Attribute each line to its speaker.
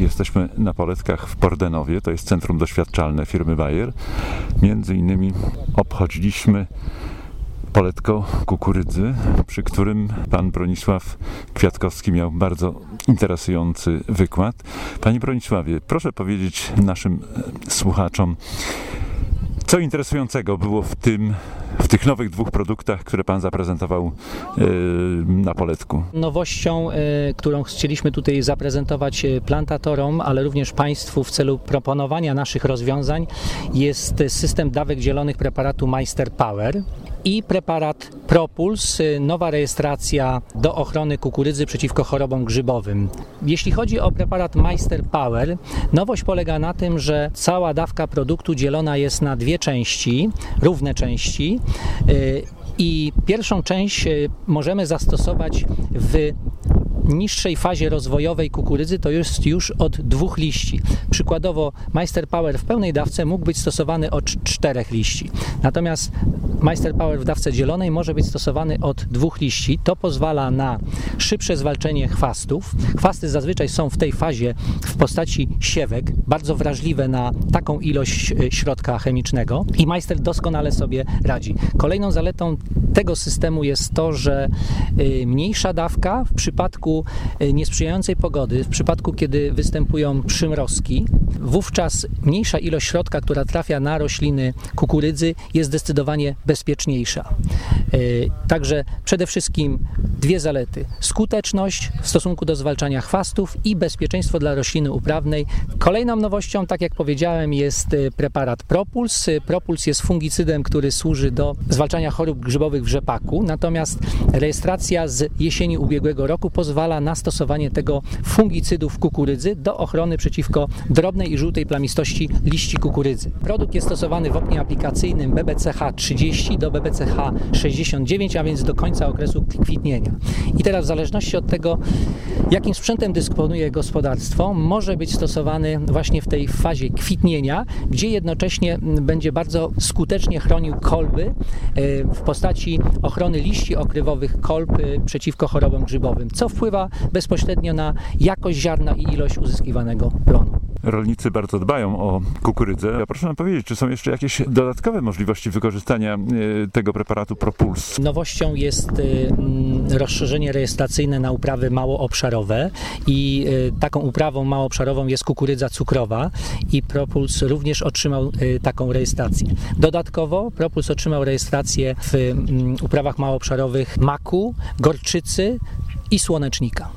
Speaker 1: Jesteśmy na poletkach w Pordenowie, to jest centrum doświadczalne firmy Bayer. Między innymi obchodziliśmy poletko kukurydzy, przy którym pan Bronisław Kwiatkowski miał bardzo interesujący wykład. Panie Bronisławie, proszę powiedzieć naszym e, słuchaczom, co interesującego było w tym, tych nowych dwóch produktach, które Pan zaprezentował yy, na poletku?
Speaker 2: Nowością, yy, którą chcieliśmy tutaj zaprezentować e, plantatorom, ale również Państwu w celu proponowania naszych rozwiązań jest system dawek dzielonych preparatu Meister Power i preparat Propuls, nowa rejestracja do ochrony kukurydzy przeciwko chorobom grzybowym. Jeśli chodzi o preparat Meister Power, nowość polega na tym, że cała dawka produktu dzielona jest na dwie części, równe części y, i pierwszą część y, możemy zastosować w niższej fazie rozwojowej kukurydzy to jest już od dwóch liści. Przykładowo Meister Power w pełnej dawce mógł być stosowany od czterech liści. Natomiast Meister Power w dawce dzielonej może być stosowany od dwóch liści. To pozwala na szybsze zwalczenie chwastów. Chwasty zazwyczaj są w tej fazie w postaci siewek, bardzo wrażliwe na taką ilość e, środka chemicznego i Meister doskonale sobie radzi. Kolejną zaletą tego systemu jest to, że e, mniejsza dawka w przypadku e, niesprzyjającej pogody, w przypadku kiedy występują przymrozki, wówczas mniejsza ilość środka, która trafia na rośliny kukurydzy jest zdecydowanie bezpieczniejsza. E, także przede wszystkim dwie zalety: skuteczność w stosunku do zwalczania chwastów i bezpieczeństwo dla rośliny uprawnej. Kolejną nowością, tak jak powiedziałem, jest e, preparat Propuls. E, Propuls jest fungicydem, który służy do zwalczania chorób grzybowych w rzepaku, natomiast rejestracja z jesieni ubiegłego roku pozwala na stosowanie tego fungicydu w kukurydzy do ochrony przeciwko drobnej i żółtej plamistości liści kukurydzy. Produkt jest stosowany w oknie aplikacyjnym BBCH 30 30 do BBCH 69, a więc do końca okresu kwitnienia. I teraz w zależności od tego, jakim sprzętem dysponuje gospodarstwo, może być stosowany właśnie w tej fazie kwitnienia, gdzie jednocześnie będzie bardzo skutecznie chronił kolby e, w postaci ochrony liści okrywowych kolb e, przeciwko chorobom grzybowym, co wpływa bezpośrednio na jakość ziarna i ilość uzyskiwanego plonu
Speaker 1: rolnicy bardzo dbają o kukurydzę. Ja proszę nam powiedzieć, czy są jeszcze jakieś dodatkowe możliwości wykorzystania e, tego preparatu Propuls?
Speaker 2: Nowością jest e, rozszerzenie rejestracyjne na uprawy małoobszarowe i e, taką uprawą małoobszarową jest kukurydza cukrowa i Propuls również otrzymał taką rejestrację. Dodatkowo Propuls otrzymał rejestrację w uprawach małoobszarowych maku, gorczycy i słonecznika.